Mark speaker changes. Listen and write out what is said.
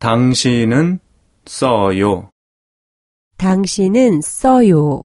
Speaker 1: 당신은 써요.
Speaker 2: 당신은 써요.